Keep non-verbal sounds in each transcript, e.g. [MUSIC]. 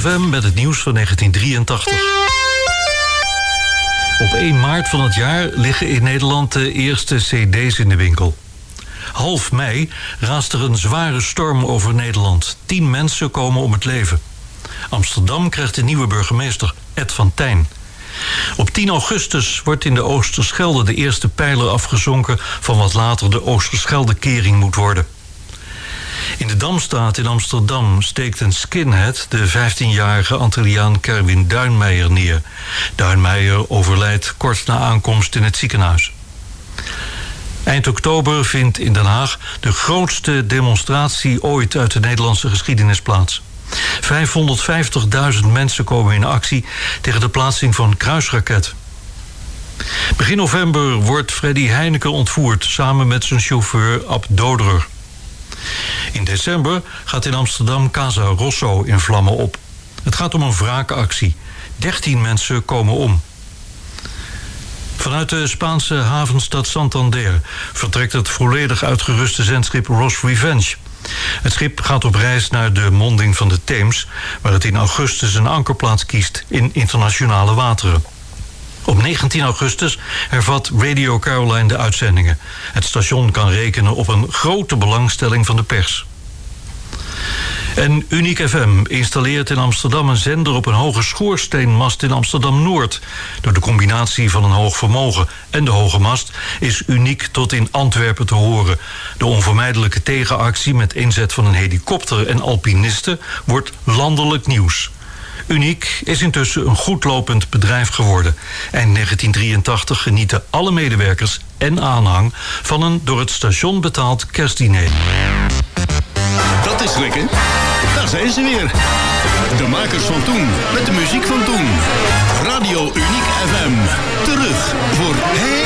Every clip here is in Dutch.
12 uur, Uniek FM met het nieuws van 1983. Op 1 maart van het jaar liggen in Nederland de eerste cd's in de winkel. Half mei raast er een zware storm over Nederland. Tien mensen komen om het leven. Amsterdam krijgt een nieuwe burgemeester, Ed van Tijn. Op 10 augustus wordt in de Oosterschelde de eerste pijler afgezonken... van wat later de Oosterschelde-kering moet worden. In de Damstraat in Amsterdam steekt een skinhead... de 15-jarige Antilliaan Kerwin Duinmeijer neer. Duinmeijer overlijdt kort na aankomst in het ziekenhuis. Eind oktober vindt in Den Haag de grootste demonstratie ooit uit de Nederlandse geschiedenis plaats. 550.000 mensen komen in actie tegen de plaatsing van kruisraket. Begin november wordt Freddy Heineken ontvoerd samen met zijn chauffeur Ab Doderer. In december gaat in Amsterdam Casa Rosso in vlammen op. Het gaat om een wraakactie. 13 mensen komen om. Vanuit de Spaanse havenstad Santander vertrekt het volledig uitgeruste zendschip Ross Revenge. Het schip gaat op reis naar de monding van de Theems, waar het in augustus een ankerplaats kiest in internationale wateren. Op 19 augustus hervat Radio Caroline de uitzendingen. Het station kan rekenen op een grote belangstelling van de pers. En Uniek FM installeert in Amsterdam een zender op een hoge schoorsteenmast in Amsterdam-Noord. Door de combinatie van een hoog vermogen en de hoge mast is Uniek tot in Antwerpen te horen. De onvermijdelijke tegenactie met inzet van een helikopter en alpinisten wordt landelijk nieuws. Uniek is intussen een goedlopend bedrijf geworden. En 1983 genieten alle medewerkers en aanhang van een door het station betaald kerstdiner. Dat is lekker. Daar zijn ze weer. De makers van toen, met de muziek van toen. Radio Uniek FM. Terug voor heel,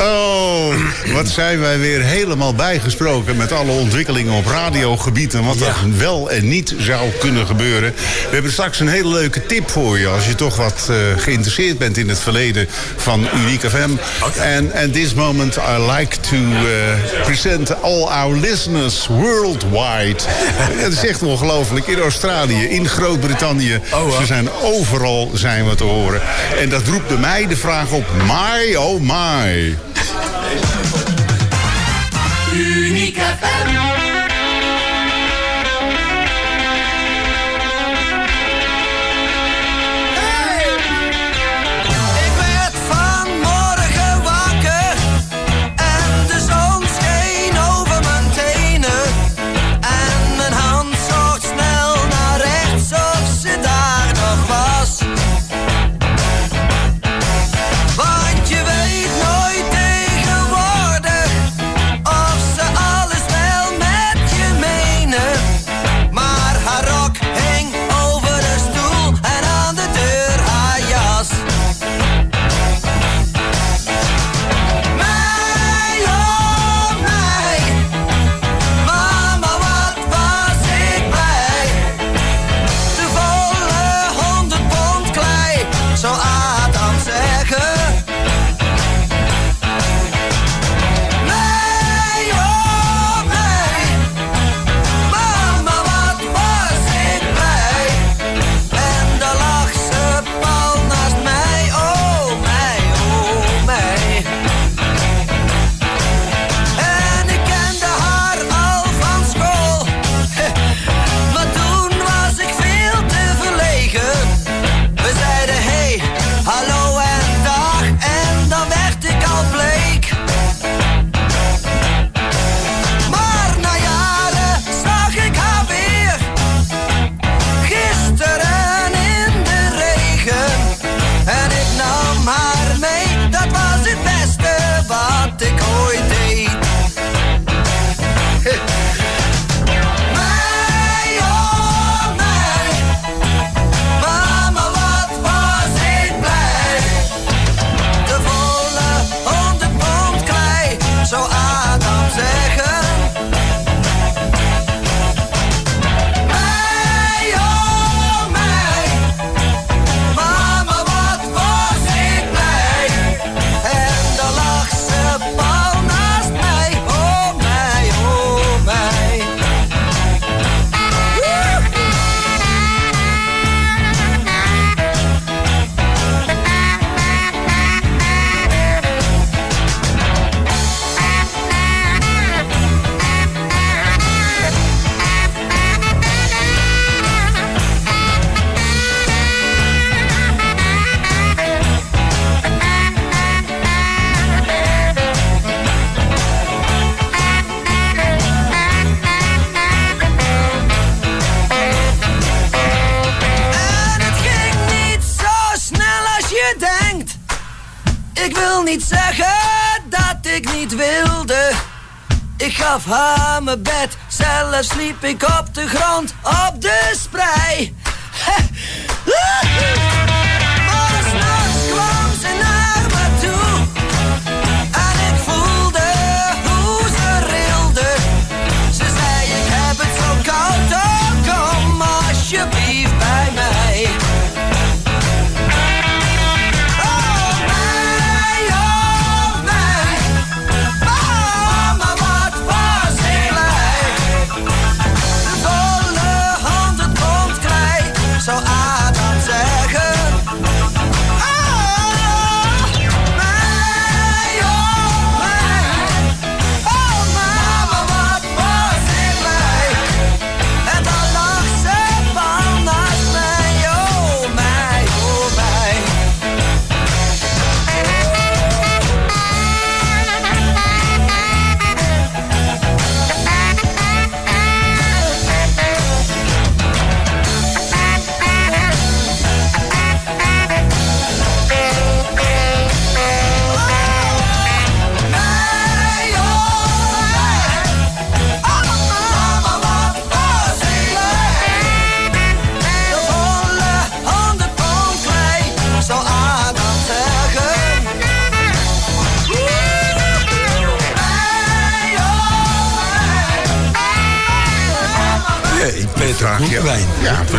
Oh, wat zijn wij weer helemaal bijgesproken met alle ontwikkelingen op radiogebied en wat er wel en niet zou kunnen gebeuren. We hebben straks een hele leuke tip voor je als je toch wat eh, geïnteresseerd bent in het verleden van Unique FM. En okay. at this moment I like to eh, present all our listeners worldwide. [LAUGHS] Het is echt ongelooflijk. In Australië, in Groot-Brittannië, oh, ze zijn overal zijn we te horen. En dat roept bij mij de vraag op, my oh my. Unica. FM.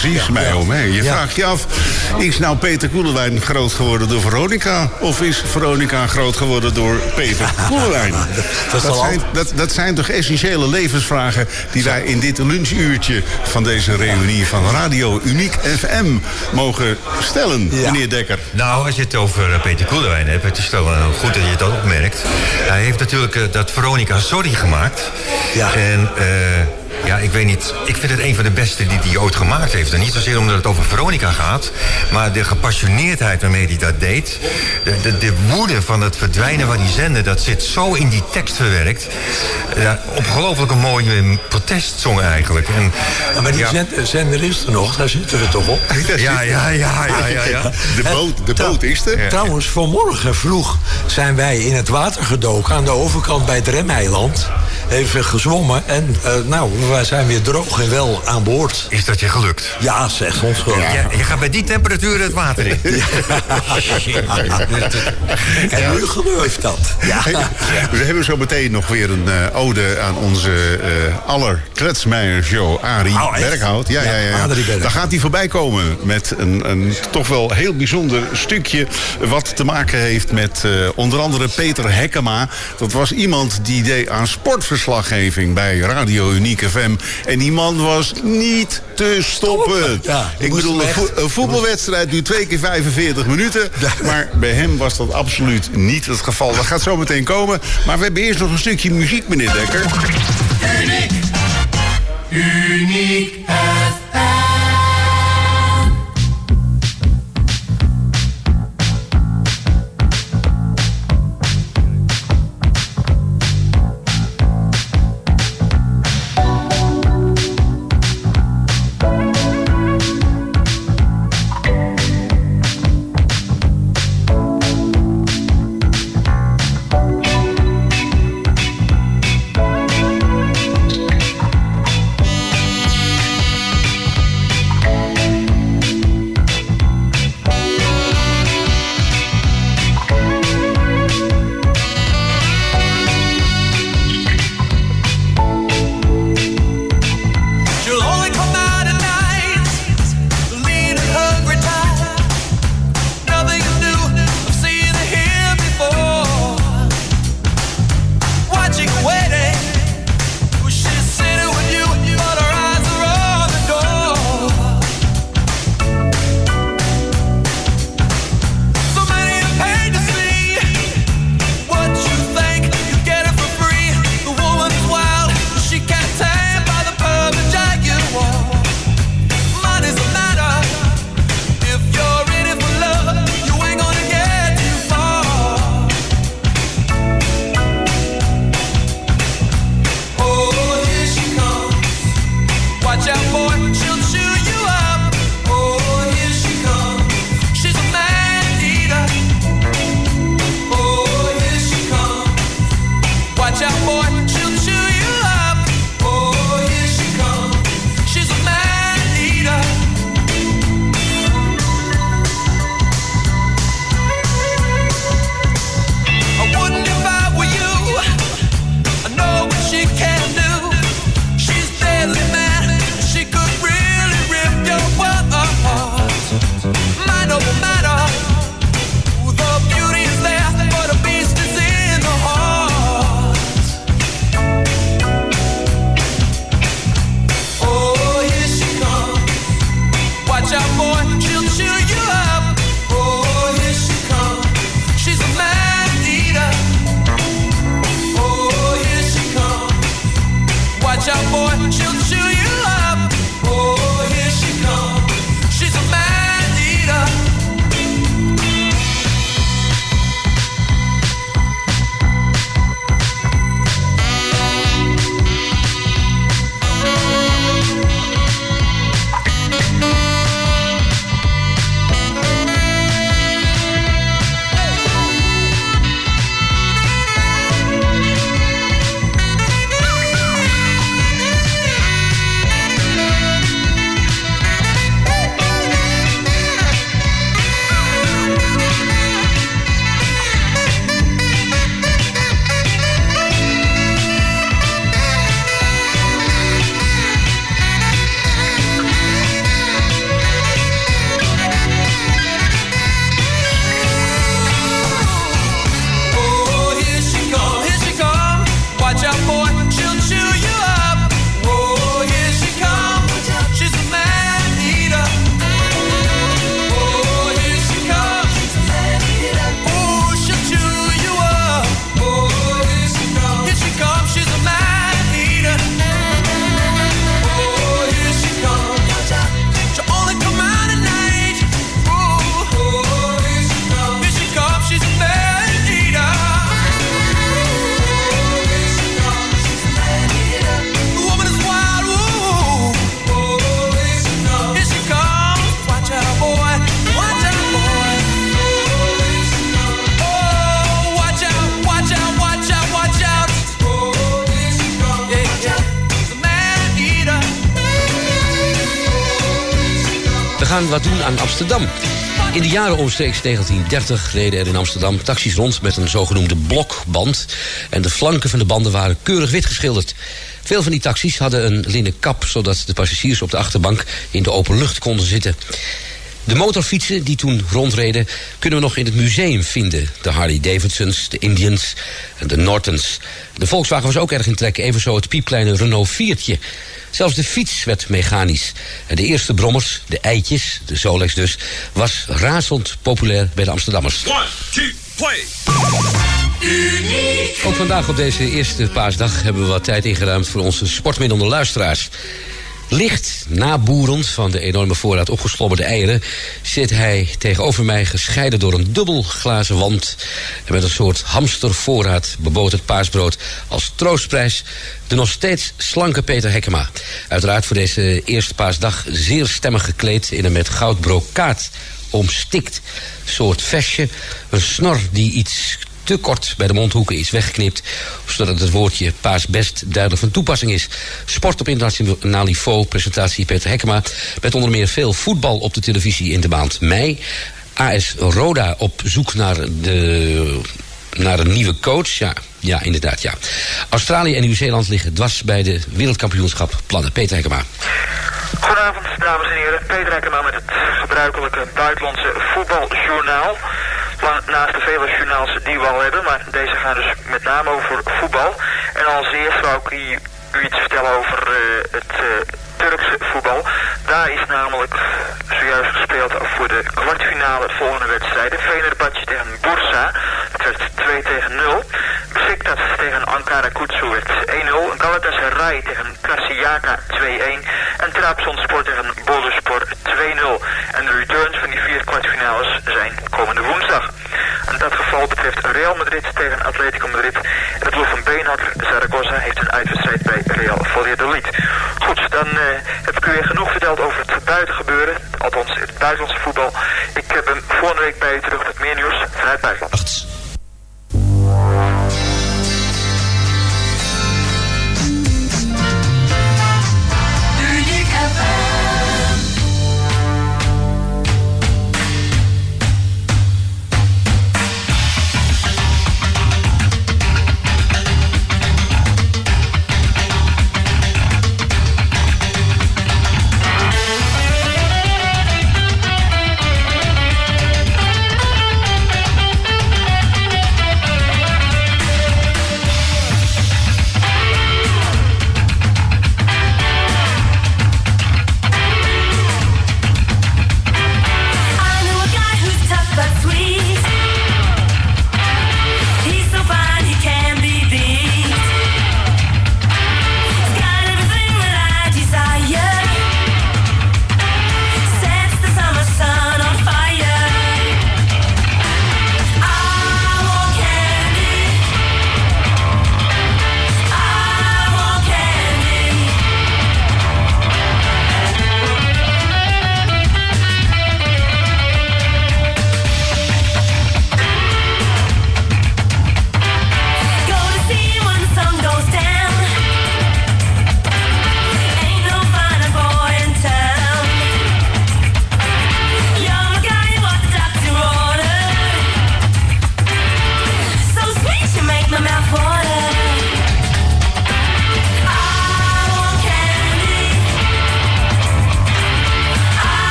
Precies, mij om. Hè. Je Ja. vraagt je af, is nou Peter Koelewijn groot geworden door Veronica... of is Veronica groot geworden door Peter [LAUGHS] Koelewijn? dat dat, zijn, dat, dat zijn toch essentiële levensvragen... die wij in dit lunchuurtje van deze reunie van Radio Uniek FM mogen stellen, Ja. meneer Dekker. Nou, als je het over eh, Peter Koelewijn hebt, het is toch wel goed dat je ook opmerkt. Hij heeft natuurlijk eh, dat Veronica Sorry gemaakt. Ja. En eh, ja, ik weet niet, ik vind het een van de beste die hij ooit gemaakt heeft. En niet zozeer omdat het over Veronica gaat, maar de gepassioneerdheid waarmee hij dat deed. De, de, de woede van het verdwijnen van die zender, dat zit zo in die tekst verwerkt. Ja, ongelooflijk een mooie protestsong eigenlijk. En, Ja, maar die ja, zender is er nog, daar zitten we toch op. ja, ja, ja, ja, ja, ja. [LAUGHS] De boot, de boot is er. Trouwens, vanmorgen vroeg zijn wij in het water gedoken aan de overkant bij het Remeiland. Even gezwommen en eh, nou, wij zijn weer droog en wel aan boord. Is dat je gelukt? Ja, zegt ons gewoon. Ja, je gaat bij die temperatuur het water in. [LAUGHS] En nu gebeurt dat. Ja. We hebben zo meteen nog weer een eh, ode aan onze eh aller kletsmeijer show, Arie Oh? Berghout. Ja, ja, Ja, Berghout. Daar gaat hij voorbij komen met een, een toch wel heel bijzonder stukje... wat te maken heeft met eh, onder andere Peter Hekkema. Dat was iemand die deed aan sportverslaggeving bij Radio Uniek FM. En die man was niet te stoppen. Ja, Ik bedoel, een, vo- een voetbalwedstrijd duurt twee keer 45 minuten. [LAUGHS] Maar bij hem was dat absoluut niet het geval. Dat gaat zo meteen komen. Maar we hebben eerst nog een stukje muziek, meneer Dekker. Uniek. Uniek FM. Uniek Amsterdam. In de jaren omstreeks 1930 reden er in Amsterdam taxis rond met een zogenoemde blokband. En de flanken van de banden waren keurig wit geschilderd. Veel van die taxis hadden een linnen kap, zodat de passagiers op de achterbank in de open lucht konden zitten. De motorfietsen die toen rondreden kunnen we nog in het museum vinden. De Harley Davidsons, de Indians en de Nortons. De Volkswagen was ook erg in trek, evenzo het piepkleine Renault 4'tje. Zelfs de fiets werd mechanisch. En de eerste brommers, de eitjes, de Solex dus... was razend populair bij de Amsterdammers. Ook vandaag op deze eerste paasdag hebben we wat tijd ingeruimd... voor onze sportmiddelde luisteraars. Licht naboerend van de enorme voorraad opgeslobberde eieren... zit hij tegenover mij gescheiden door een dubbel glazen wand... en met een soort hamstervoorraad beboten paasbrood als troostprijs... de nog steeds slanke Peter Hekkema. Uiteraard voor deze eerste paasdag zeer stemmig gekleed... in een met goud brokaat omstikt soort vestje. Een snor die iets te kort bij de mondhoeken is weggeknipt... zodat het woordje paasbest duidelijk van toepassing is. Sport op internationaal niveau, presentatie Peter Hekkema... met onder meer veel voetbal op de televisie in de maand mei... AS Roda op zoek naar, de, naar een nieuwe coach. Ja, ja, inderdaad, ja. Australië en Nieuw-Zeeland liggen dwars bij de wereldkampioenschap plannen. Peter Hekkema. Goedenavond, dames en heren. Peter Ekkerman met het gebruikelijke buitenlandse voetbaljournaal. Naast de vele journaals die we al hebben, maar deze gaan dus met name over voetbal. En als eerst wou ik u, iets vertellen over eh, het eh, Turkse voetbal. Daar is namelijk zojuist gespeeld voor de kwartfinale volgende wedstrijden. Fenerbahce tegen Bursa, dat werd 2 tegen 0. Besiktas tegen Ankara Kutsu werd 1-0. Galatasaray tegen Kasiyaka 2-1. En Trabzonspor tegen Boluspor 2-0. En de returns van die vier kwartfinales zijn komende woensdag. En dat geval betreft Real Madrid tegen Atletico Madrid.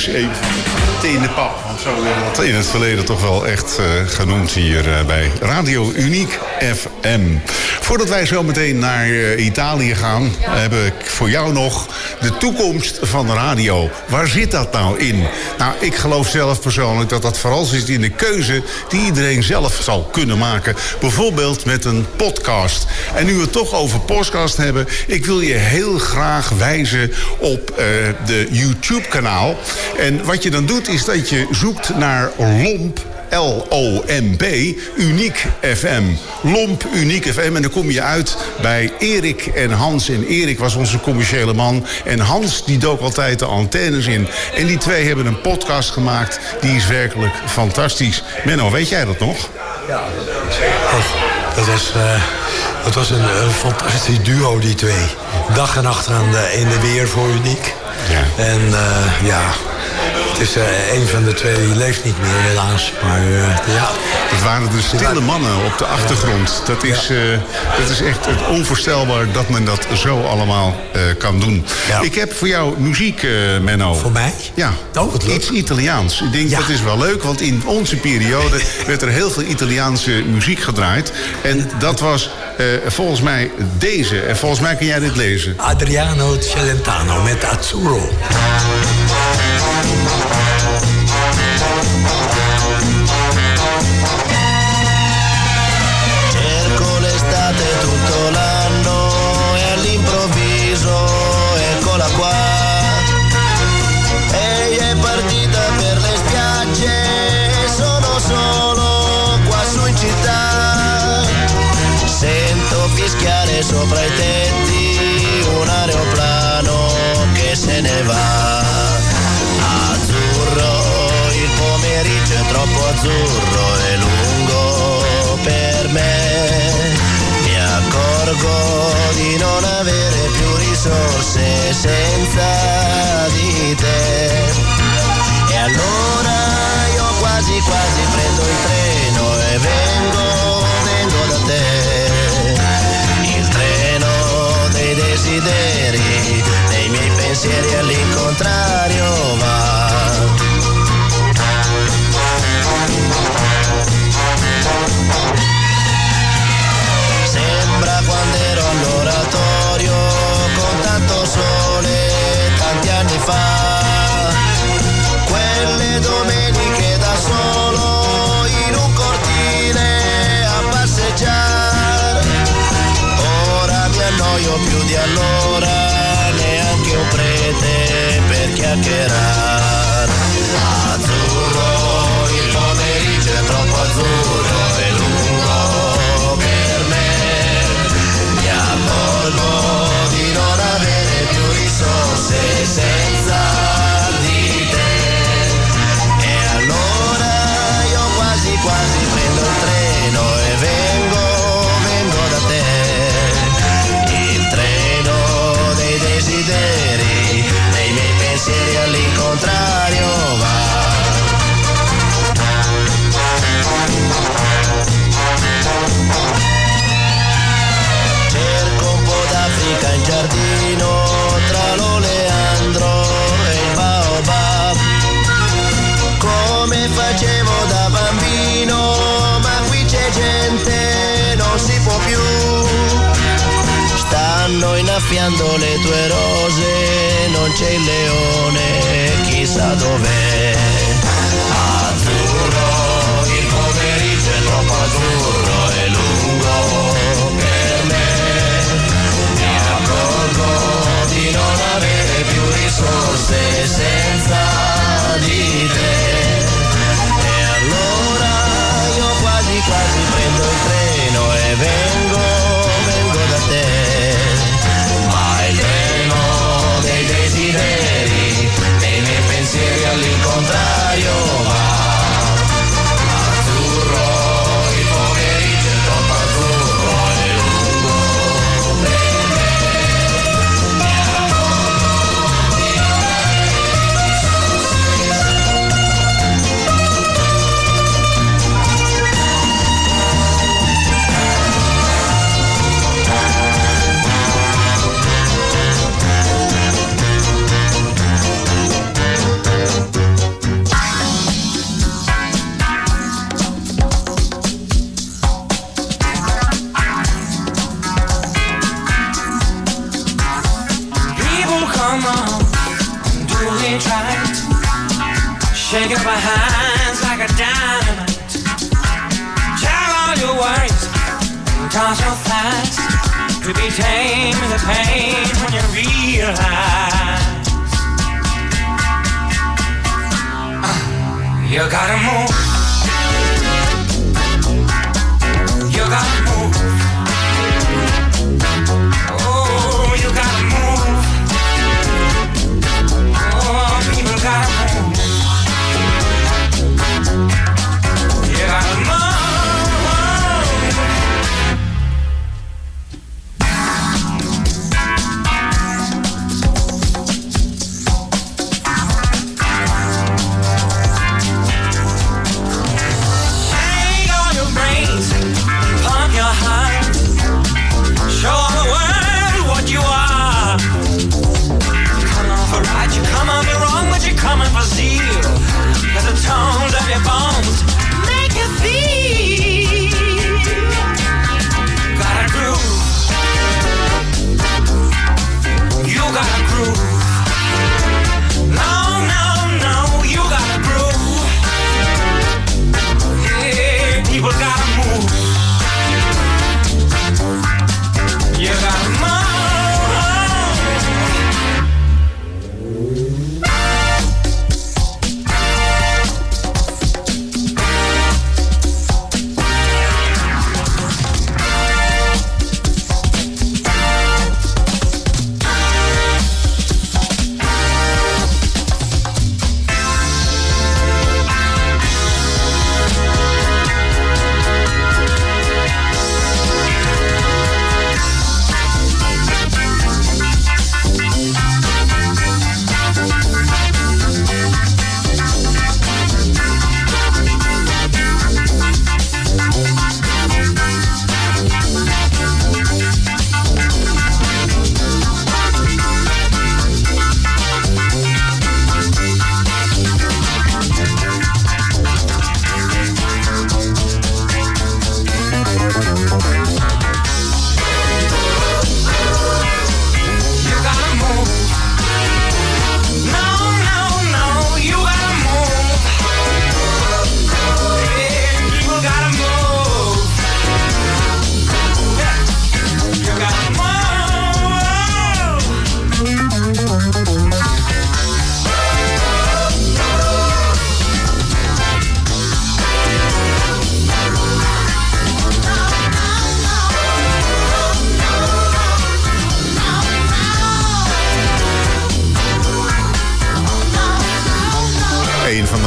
Is even in de pap. Want zo werden dat in het verleden toch wel echt eh, genoemd hier eh, bij Radio Uniek FM. Voordat wij zo meteen naar eh, Italië gaan, heb ik voor jou nog de toekomst van radio. Waar zit dat nou in? Nou, ik geloof zelf persoonlijk dat dat vooral zit in de keuze die iedereen zelf zal kunnen maken. Bijvoorbeeld met een podcast. En nu we het toch over podcast hebben, ik wil je heel graag wijzen op eh, de YouTube-kanaal. En wat je dan doet, is dat je zoekt naar LOMP. L-O-M-B, Uniek FM. Lomp, Uniek FM. En dan kom je uit bij Erik en Hans. En Erik was onze commerciële man. En Hans die dook altijd de antennes in. En die twee hebben een podcast gemaakt. Die is werkelijk fantastisch. Menno, weet jij dat nog? Ja, dat was, eh, dat was een, een fantastisch duo, die twee. Dag en nacht aan de, in de weer voor Uniek. Ja. En eh, ja, eh, een van de twee leeft niet meer helaas. Maar eh, ja, Het waren de stille mannen op de achtergrond. Dat is, eh, dat is echt onvoorstelbaar dat men dat zo allemaal eh, kan doen. Ja. Ik heb voor jou muziek, eh, Menno. voor mij? Ja, Oh, wat leuk. iets Italiaans. Ik denk dat is wel leuk, want in onze periode [LAUGHS] werd er heel veel Italiaanse muziek gedraaid. En dat was volgens mij deze. En volgens mij kun jij dit lezen. Adriano Celentano met Azzurro. Sopra i tetti un aeroplano che se ne va. Azzurro, il pomeriggio è troppo azzurro e lungo per me. Mi accorgo di non avere più risorse senza di Al contrario. Stanno innaffiando le tue rose, non c'è il leone, chissà dov'è.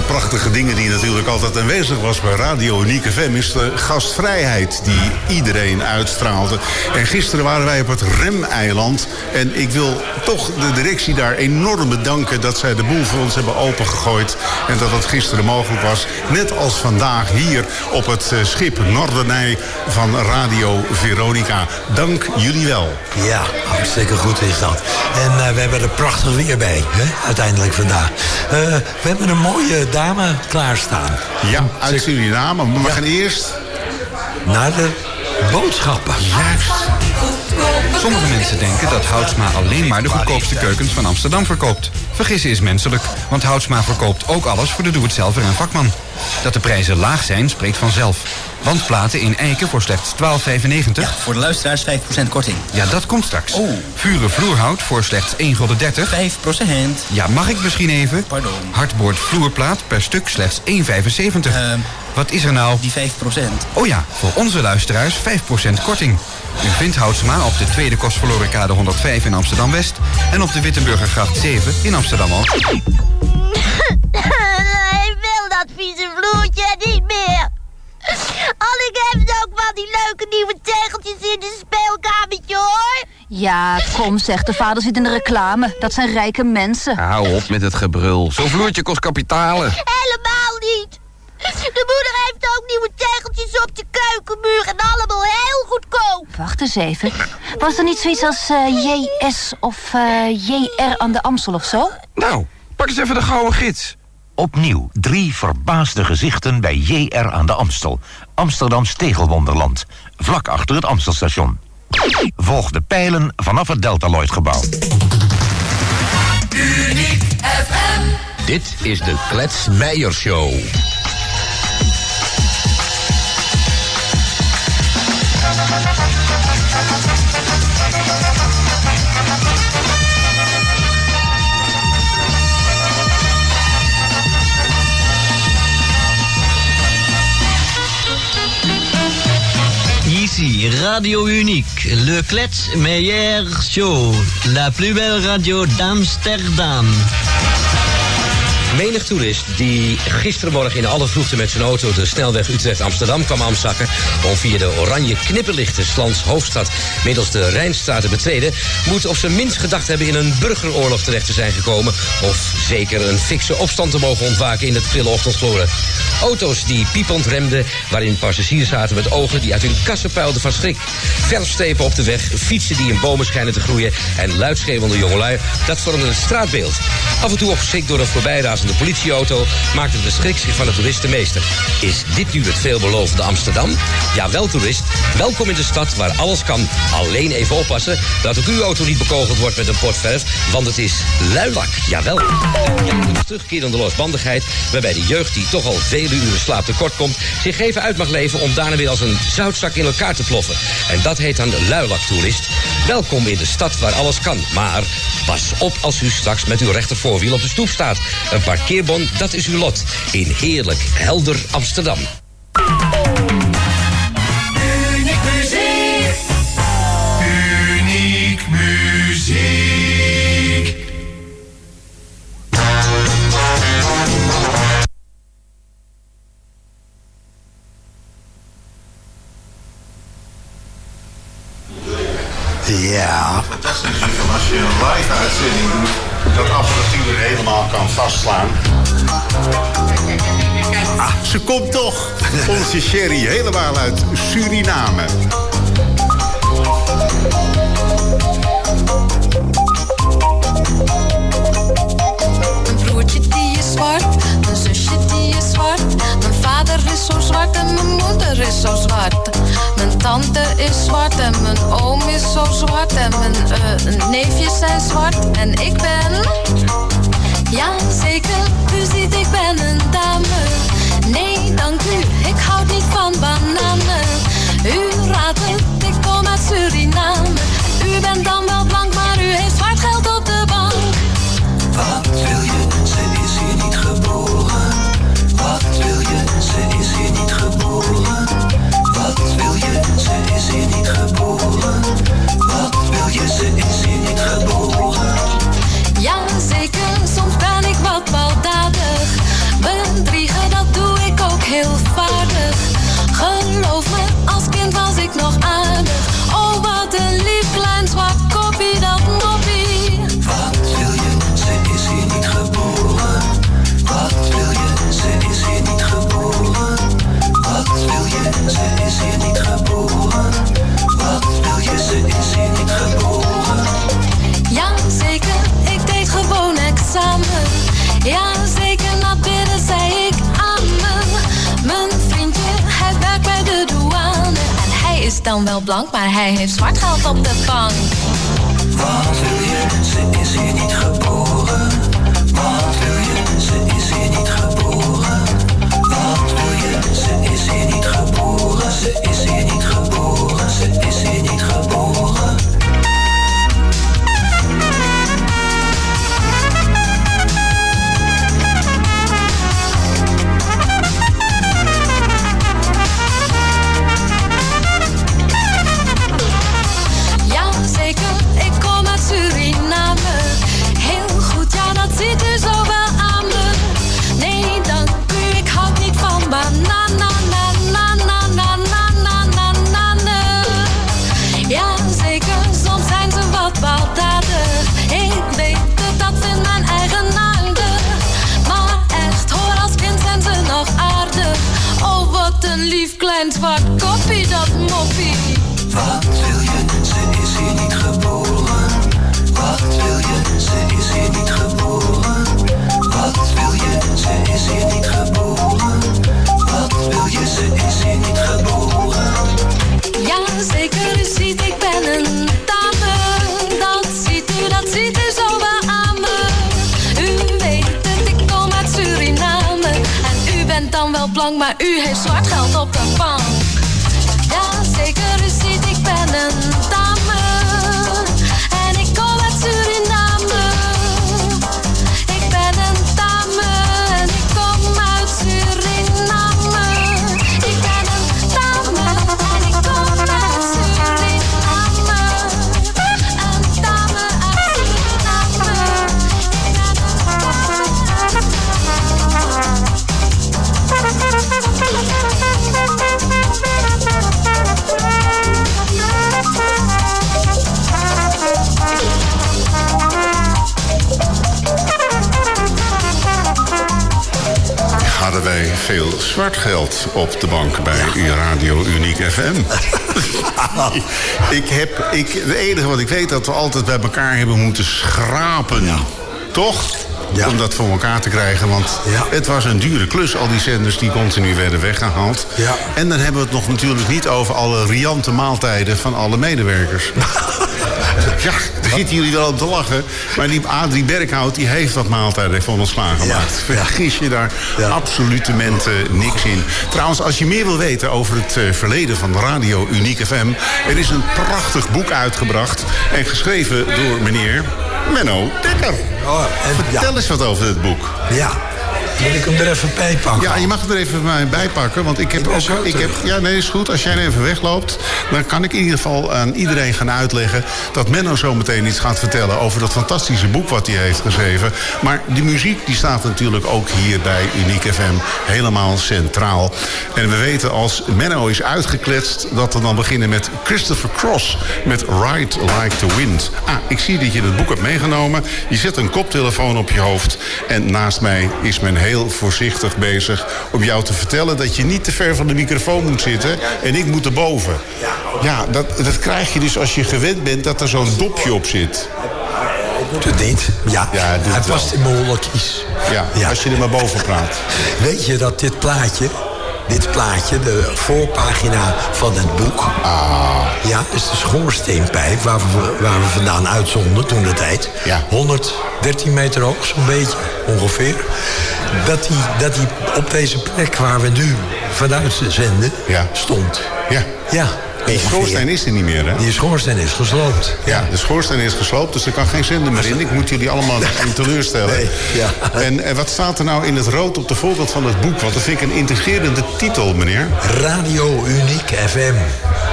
Prachtige dingen die natuurlijk altijd aanwezig was bij Radio Unieke FM is de gastvrijheid die iedereen uitstraalde. En gisteren waren wij op het Remeiland. En ik wil toch de directie daar enorm bedanken dat zij de boel voor ons hebben opengegooid. En dat dat gisteren mogelijk was. Net als vandaag hier op het eh, schip Noordernij van Radio Veronica. Dank jullie wel. Ja, hartstikke goed is dat. En eh, we hebben er prachtig weer bij, hè? uiteindelijk vandaag. Eh, we hebben een mooie dame klaarstaan. Ja, uit Suriname. Maar we gaan eerst Naar de boodschappen. Juist. Sommige mensen denken dat Houtsma alleen maar de goedkoopste keukens van Amsterdam verkoopt. Vergissen is menselijk, want Houtsma verkoopt ook alles voor de doe-het-zelver en vakman. Dat de prijzen laag zijn, spreekt vanzelf. Wandplaten in eiken voor slechts 12,95. Voor de luisteraars 5% korting. Ja, dat komt straks. Oh. Vuren vloerhout voor slechts 1,30 gulden. 5%. Ja, mag ik misschien even? Pardon. Hardboord vloerplaat per stuk slechts 1,75. Ehm, Wat is er nou? Die 5%. Oh ja, voor onze luisteraars 5% korting. U vindt Houtsma op de Tweede Kostverlorenkade 105 in Amsterdam-West... en op de Wittenburgergracht 7 in Amsterdam-Oost. [LAUGHS] Ik wil dat vieze vloertje niet meer. [LAUGHS] Al ik heb ook wel die leuke nieuwe tegeltjes in het speelkamertje, hoor. Ja, kom zeg, de vader zit in de reclame. Dat zijn rijke mensen. Hou op met het gebrul. Zo'n vloertje kost kapitalen. Helemaal niet. De moeder heeft ook nieuwe tegeltjes op de keukenmuur en allemaal heel goedkoop. Wacht eens even. Was er niet zoiets als eh, JS of eh, JR aan de Amstel of zo? Nou, pak eens even de gouden gids. Opnieuw drie verbaasde gezichten bij JR aan de Amstel. Amsterdams tegelwonderland. Vlak achter het Amstelstation. Volg de pijlen vanaf het Deltaloid gebouw. Uniek FM. Dit is de Klets Meijer Show. Radio Unique, le Klets Meilleur Show, la plus belle radio d'Amsterdam. Menig toerist die gisterenmorgen in alle vroegte met zijn auto de snelweg Utrecht-Amsterdam kwam aanzakken om via de oranje knipperlichten Slans hoofdstad middels de Rijnstraat te betreden, moet op zijn minst gedacht hebben in een burgeroorlog terecht te zijn gekomen of zeker een fikse opstand te mogen ontwaken in het prille ochtendgloren. Auto's die piepend remden, waarin passagiers zaten met ogen die uit hun kassen puilden van schrik. Verfstrepen op de weg, fietsen die in bomen schijnen te groeien en luidschreeuwende jongelui, dat vormde het straatbeeld. Af en toe opgeschrikt door een voorbijrazende politieauto maakte de schrik van de toeristen meester. Is dit nu het veelbelovende Amsterdam? Jawel, toerist. Welkom in de stad waar alles kan. Alleen even oppassen dat ook uw auto niet bekogeld wordt met een pot verf, want het is luilak. Jawel. Een terugkerende losbandigheid waarbij de jeugd die toch al vele uren slaap tekort komt, zich even uit mag leven om daarna weer als een zoutzak in elkaar te ploffen. En dat heet dan de luilak-toerist. Welkom in de stad waar alles kan. Maar pas op als u straks met uw rechtervoorwiel op de stoep staat. Een parkeerbon, dat is uw lot. In heerlijk, helder Amsterdam. Vastslaan. Ah, ze komt toch. Onze Sherry, helemaal uit Suriname. Mijn broertje die is zwart, mijn zusje die is zwart. Mijn vader is zo zwart en mijn moeder is zo zwart. Mijn tante is zwart en mijn oom is zo zwart. En mijn eh, neefjes zijn zwart en ik ben... Ja, zeker, u ziet ik ben een dame. Nee, dank u, ik houd niet van bananen. U raadt het, ik kom uit Suriname. U bent dan wel dan wel blank, maar hij heeft zwart geld op de bank. Wat wil je? Ze is hier niet geboren. Wat wil je? Ze is hier niet geboren. Wat wil je? Ze is hier niet geboren. Ze is hier niet geboren. Heeft zwart geld op de zwart geld op de bank bij Radio Uniek FM. [LAUGHS] [LAUGHS] ik heb, ik, het enige wat ik weet dat we altijd bij elkaar hebben moeten schrapen. Toch? Om dat voor elkaar te krijgen. Want het was een dure klus, al die zenders die continu werden weggehaald. En dan hebben we het nog natuurlijk niet over alle riante maaltijden van alle medewerkers. [LAUGHS] ja, zitten jullie wel op te lachen. Maar die Adrie Berghout die heeft dat maaltijd van ons klaargemaakt. Vergis je daar absolutement niks in. Trouwens, als je meer wil weten over het eh, verleden van Radio Uniek FM... er is een prachtig boek uitgebracht en geschreven door meneer Menno Dekker. Vertel eens wat over dit boek. Ja. Moet ik hem er even bij pakken? Ja, je mag hem er even bij pakken. Want ik heb ook. Ik heb, ja, nee, is goed. Als jij even wegloopt, dan kan ik in ieder geval aan iedereen gaan uitleggen. dat Menno zo meteen iets gaat vertellen over dat fantastische boek wat hij heeft geschreven. Maar die muziek die staat natuurlijk ook hier bij Uniek FM helemaal centraal. En we weten als Menno is uitgekletst dat we dan beginnen met Christopher Cross met Ride Like the Wind. Ah, ik zie dat je het boek hebt meegenomen. Je zet een koptelefoon op je hoofd. En naast mij is men heel voorzichtig bezig om jou te vertellen dat je niet te ver van de microfoon moet zitten en ik moet erboven. Ja, dat, dat krijg je dus als je gewend bent dat er zo'n dopje op zit. Doet het niet? Ja, Ja, hij het wel. past in mijn holletjes. Ja, als je er maar boven praat. Weet je dat dit plaatje, dit plaatje, de voorpagina van het boek... Ah. Ja, is de schoorsteenpijp waar we, waar we vandaan uitzonden toen de tijd. Ja. 113 meter hoog, zo'n beetje, ongeveer. Dat die, dat die op deze plek waar we nu vanuit zenden, stond. Ja. Ja. Die ongeveer. schoorsteen is er niet meer, hè? Die schoorsteen is gesloopt. Ja, de schoorsteen is gesloopt, dus er kan geen zender meer in. Ik moet jullie allemaal [LAUGHS] in teleurstellen. Nee, ja. En, en wat staat er nou in het rood op de voorkant van het boek? Want dat vind ik een intrigerende titel, meneer. Radio Uniek FM.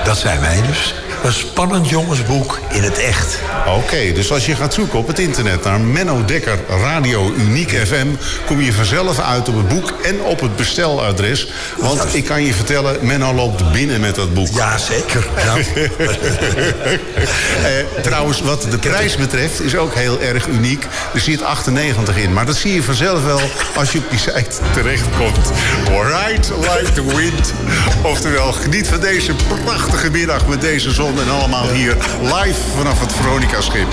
Dat zijn wij dus. Een spannend jongensboek in het echt. Oké, dus als je gaat zoeken op het internet naar Menno Dekker Radio Uniek FM... kom je vanzelf uit op het boek en op het besteladres. Want ik kan je vertellen, Menno loopt binnen met dat boek. Ja, zeker. [LAUGHS] Eh, trouwens, wat de prijs betreft is ook heel erg uniek. Er zit 98 in, maar dat zie je vanzelf wel als je op die site terechtkomt. Ride like the wind. Oftewel, geniet van deze prachtige middag met deze zon... en allemaal hier live vanaf het Veronica-schip.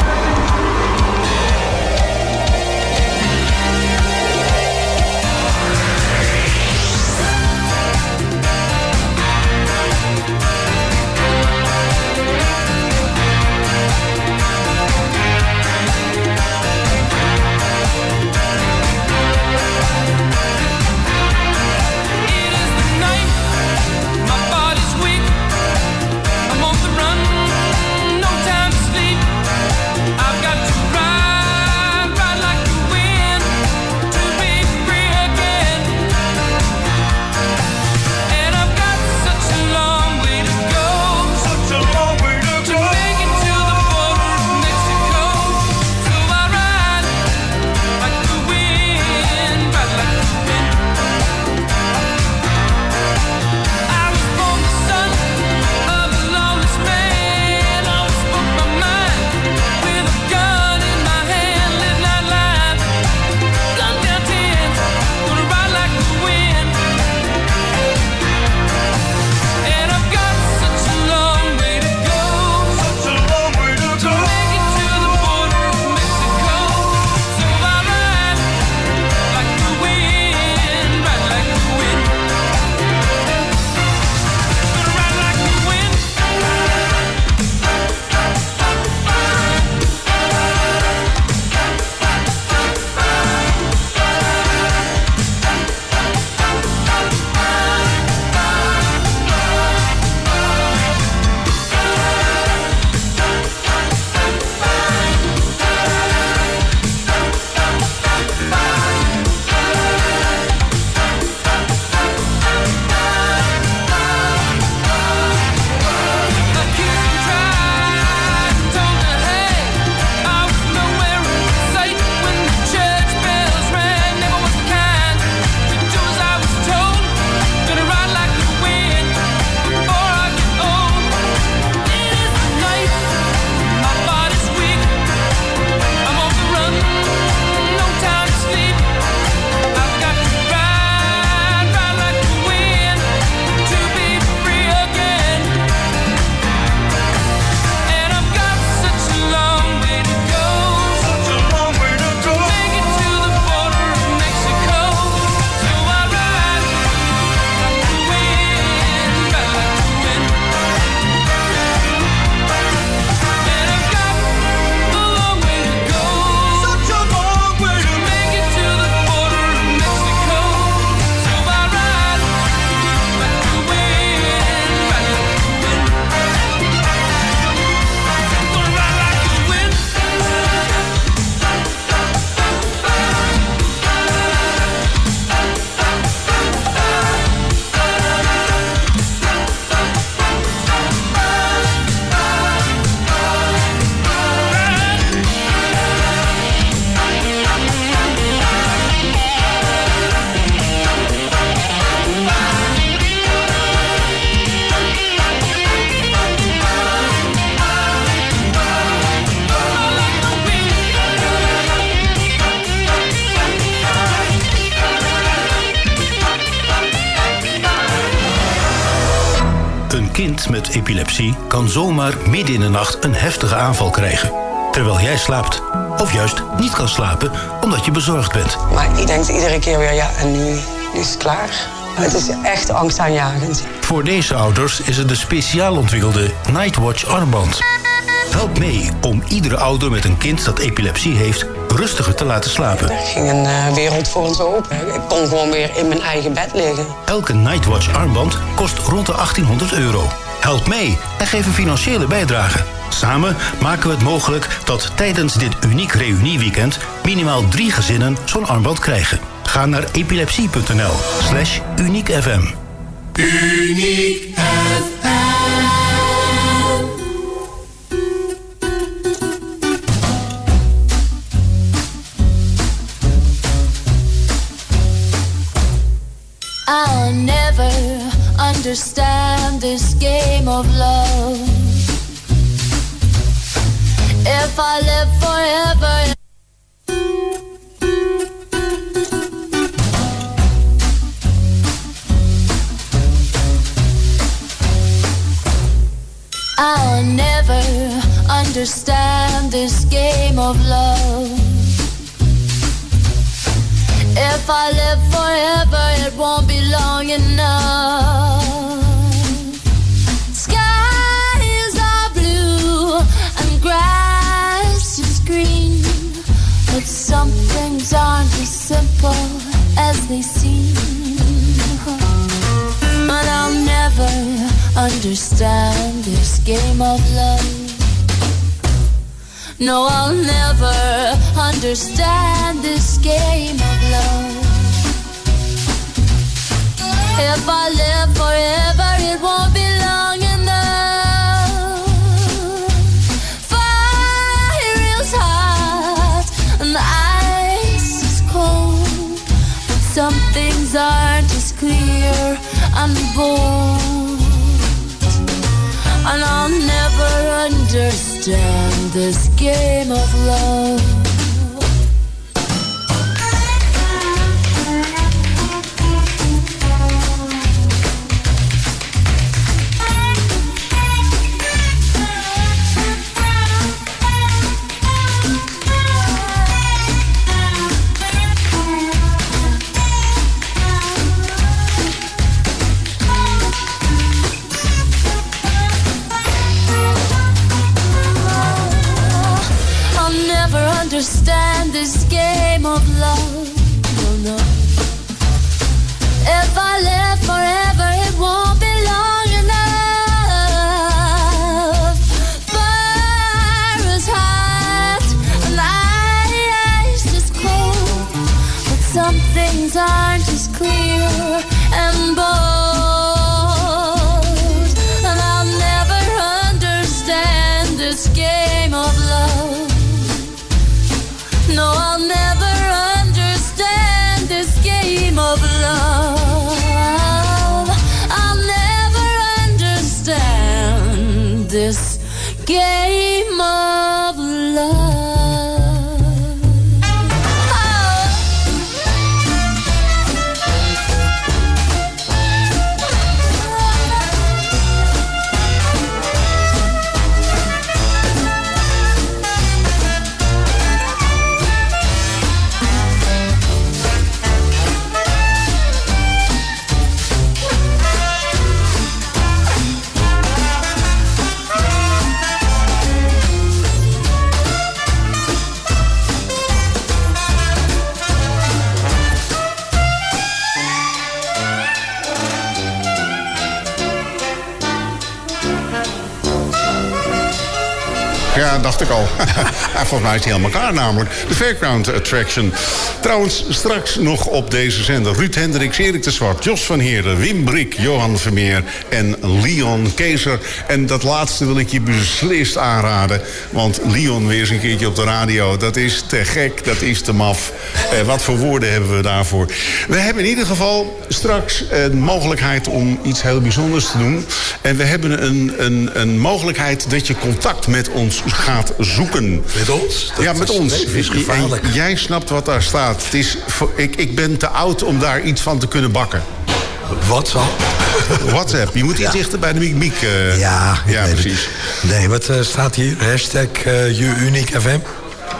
Kan zomaar midden in de nacht een heftige aanval krijgen. Terwijl jij slaapt. Of juist niet kan slapen omdat je bezorgd bent. Maar ik denk iedere keer weer, ja, en nu, nu is het klaar. Het is echt angstaanjagend. Voor deze ouders is het de speciaal ontwikkelde Nightwatch armband. Help mee om iedere ouder met een kind dat epilepsie heeft rustiger te laten slapen. Er ging een eh, wereld voor ons open. Ik kon gewoon weer in mijn eigen bed liggen. Elke Nightwatch armband kost rond de 1800 euro. Help mee en geef een financiële bijdrage. Samen maken we het mogelijk dat tijdens dit uniek reunieweekend minimaal drie gezinnen zo'n armband krijgen. Ga naar epilepsie.nl slash uniekfm. Uniek I'll understand this game of love. If I live forever. I'll never understand this game of love. If I live forever, it won't be long enough. Skies are blue and grass is green, but some things aren't as simple as they seem. But I'll never understand this game of love. No, I'll never understand this game of love. If I live forever, it won't be long enough. Fire is hot and ice is cold, but some things aren't as clear and bold. And I'll never understand this game of love. Volgens mij is hij helemaal klaar namelijk. De Fairground Attraction. Trouwens, straks nog op deze zender. Ruud Hendricks, Erik de Zwart, Jos van Heerden, Wim Brik, Johan Vermeer en Leon Kezer. En dat laatste wil ik je beslist aanraden. Want Leon weer eens een keertje op de radio. Dat is te gek, dat is te maf. Eh, wat voor woorden hebben we daarvoor? We hebben in ieder geval straks een mogelijkheid om iets heel bijzonders te doen. En we hebben een, een, een mogelijkheid dat je contact met ons gaat zoeken. Ons? Dat ja, met is ons. En jij snapt wat daar staat. Het is, ik, ik ben te oud om daar iets van te kunnen bakken. Wat zal? WhatsApp. Je moet iets dichter bij de mic. mic eh. Ja, ja het. precies. Nee, wat eh, staat hier? Hashtag eh, je uniek FM.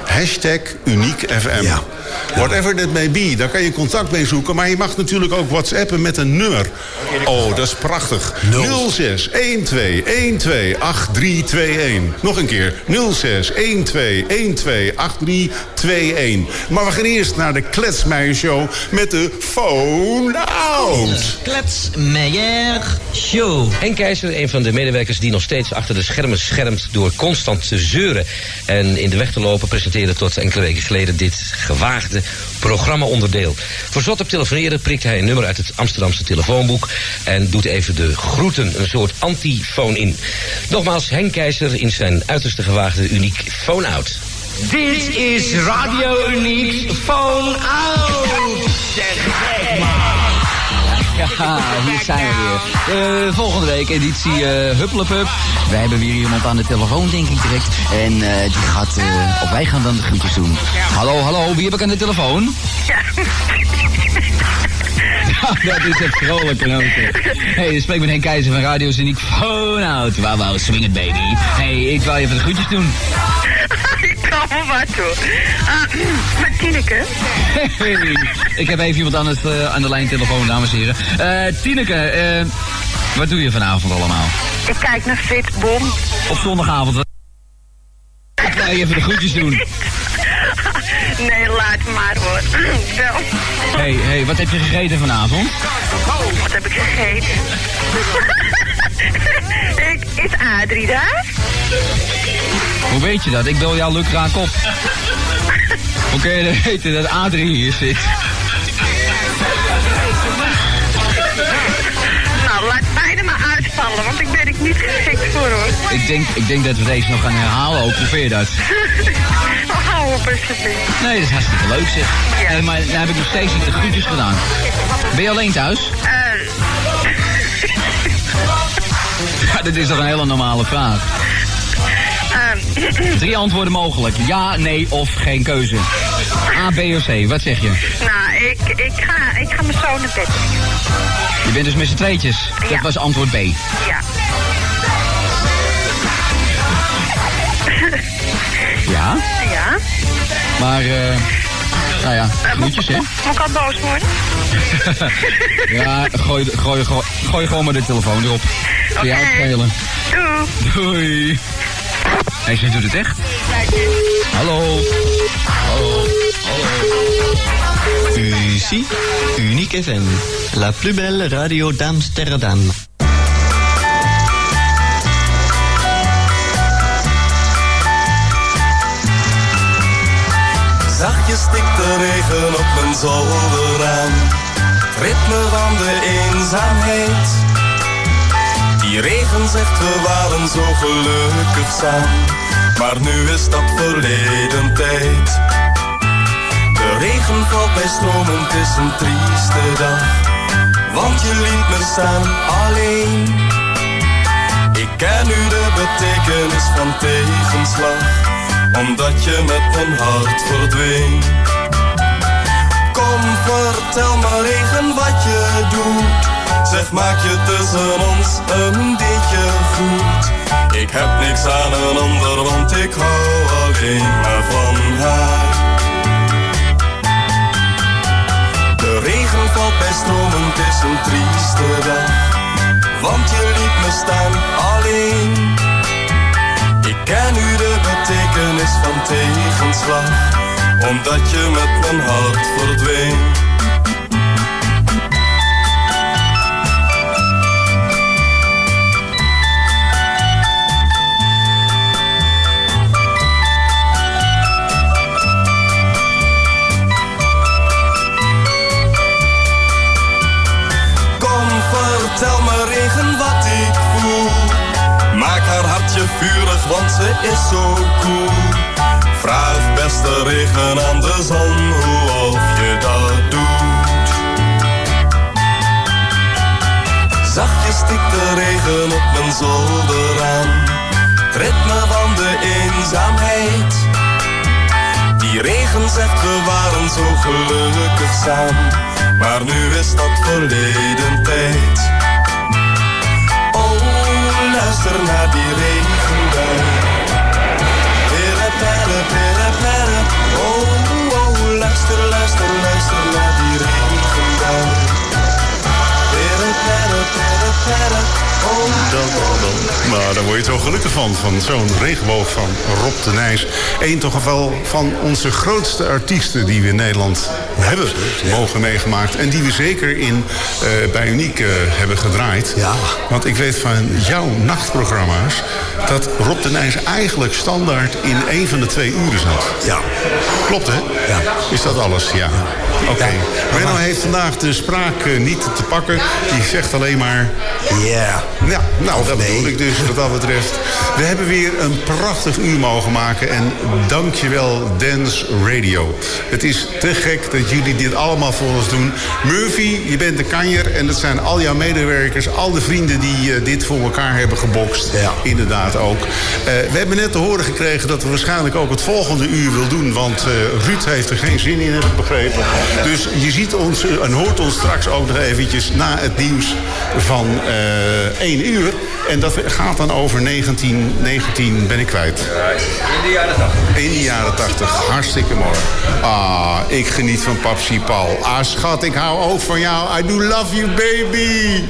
Hashtag Uniek FM. Whatever that may be, daar kan je contact mee zoeken. Maar je mag natuurlijk ook whatsappen met een nummer. Oh, dat is prachtig. 06 12 12 8321. Nog een keer. 06 12 12 8321. Maar we gaan eerst naar de Kletsmeijer Show met de Phone Out. Kletsmeijer Show. Henk Keizer, een van de medewerkers die nog steeds achter de schermen schermt... door constant te zeuren en in de weg te lopen... presenteerde tot enkele weken geleden dit programma-onderdeel. Voor zot op telefoneren prikt hij een nummer uit het Amsterdamse telefoonboek... en doet even de groeten, een soort antifoon in. Nogmaals, Henk Keizer in zijn uiterste gewaagde uniek phone-out. Dit is Radio Uniek Phone Out. Zeg maar. Ja, hier zijn we weer. Eh, volgende week editie uh, Hupplepup. Wij hebben weer iemand aan de telefoon, denk ik direct. En eh, die gaat, eh, of wij gaan dan de groetjes doen. Hallo, hallo, wie heb ik aan de telefoon? Ja, [LAUGHS] dat is het vrolijke nootje. Hey, je spreekt met Henk Keizer van Radio Uniek Phone Out. Wauw, wauw, swing it baby. Hey, ik wil even de groetjes doen. [LAUGHS] Wat hoor. Uh, [CLEARS THROAT] met Tineke. Hey, ik heb even iemand aan, het, eh, aan de lijn telefoon, dames en heren. Eh Tineke, eh, wat doe je vanavond allemaal? Ik kijk naar Fitbom. Op zondagavond. Ik wil even de groetjes doen. [LAUGHS] Nee, laat maar hoor. [CLEARS THROAT] Wel. Hey, hey, wat heb je gegeten vanavond? Wat heb ik gegeten? [LAUGHS] is Adrie daar? Hoe weet je dat? Ik bel jou lukraak op. Hoe kun je dan weten dat Adrie hier zit? Nou, laat beide maar uitvallen, want ik ben ik niet geschikt voor hoor. Ik denk, ik denk dat we deze nog gaan herhalen ook. Vind je dat? [LAUGHS] Oh, hou op alsjeblieft. Nee, dat is hartstikke leuk zeg. Maar dan heb ik nog steeds niet de groetjes gedaan. Ben je alleen thuis? [LAUGHS] Ja, dit is toch een hele normale vraag. Ehm, Drie antwoorden mogelijk. Ja, nee of geen keuze. A, B of C. Wat zeg je? nou, ik, ik, ga, ik ga mijn zoon naar bed. Je bent dus met z'n tweetjes. Dat was antwoord B. Ja. Ja? Ja? Maar, eh nou ja, groetjes hè. Moet ik al boos worden? [LAUGHS] Ja, gooi, gooi, gooi, gooi gewoon maar de telefoon erop. Ga je uitspelen. Doei. Hé, ze doet het echt. Hallo. Hallo. Ici, Unique FM, la plus belle radio d'Amsterdam. Zachtjes stikt de regen op mijn zolder aan. Ritme van de eenzaamheid. Die regen zegt we waren zo gelukkig samen. Maar nu is dat verleden tijd. De regen valt bij stromen, het is een trieste dag. Want je liet me staan alleen. Ik ken nu de betekenis van tegenslag omdat je met mijn hart verdween. Kom, vertel me regen wat je doet. Zeg, maak je tussen ons een beetje goed. Ik heb niks aan een ander, want ik hou alleen maar van haar. De regen valt bij stromen, het is een trieste dag. Want je liet me staan alleen. Ken nu de betekenis van tegenslag, omdat je met mijn hart verdween. vurig, want ze is zo koel. Vraag beste regen aan de zon, hoe of je dat doet. Zachtjes stikt de regen op mijn zolder aan. Het ritme van de eenzaamheid. Die regen zegt, we waren zo gelukkig samen. Maar nu is dat verleden tijd. Oh, luister naar die regen. Nou, daar word je toch gelukkig van, van zo'n regenboog van Rob de Nijs. Eén toch wel van onze grootste artiesten die we in Nederland hebben mogen meegemaakt. En die we zeker in, eh, bij Uniek eh, hebben gedraaid. Ja. Want ik weet van jouw nachtprogramma's... dat Rob de Nijs eigenlijk standaard in één van de twee uren zat. Ja. Klopt, hè? Ja. Is dat alles? Ja. Oké. Benno heeft vandaag de spraak eh, niet te pakken. Die zegt alleen maar... Ja. Ja, nou, dat bedoel ik dus wat dat betreft. We hebben weer een prachtig uur mogen maken. En dankjewel Dance Radio. Het is te gek dat jullie dit allemaal voor ons doen. Murphy, je bent de kanjer. En dat zijn al jouw medewerkers. Al de vrienden die eh, dit voor elkaar hebben gebokst. Ja. Inderdaad ook. Eh, we hebben net te horen gekregen dat we waarschijnlijk ook het volgende uur wil doen. Want eh, Ruud heeft er geen zin in, heb ik begrepen. Dus je ziet ons en hoort ons straks ook nog eventjes na het nieuws van eh 1 uur. En dat gaat dan over 19, 19 ben ik kwijt. In de jaren 80. In de jaren 80. Hartstikke mooi. Ah, ik geniet van Papsi Paul. Ah, schat, ik hou ook van jou. I do love you, baby.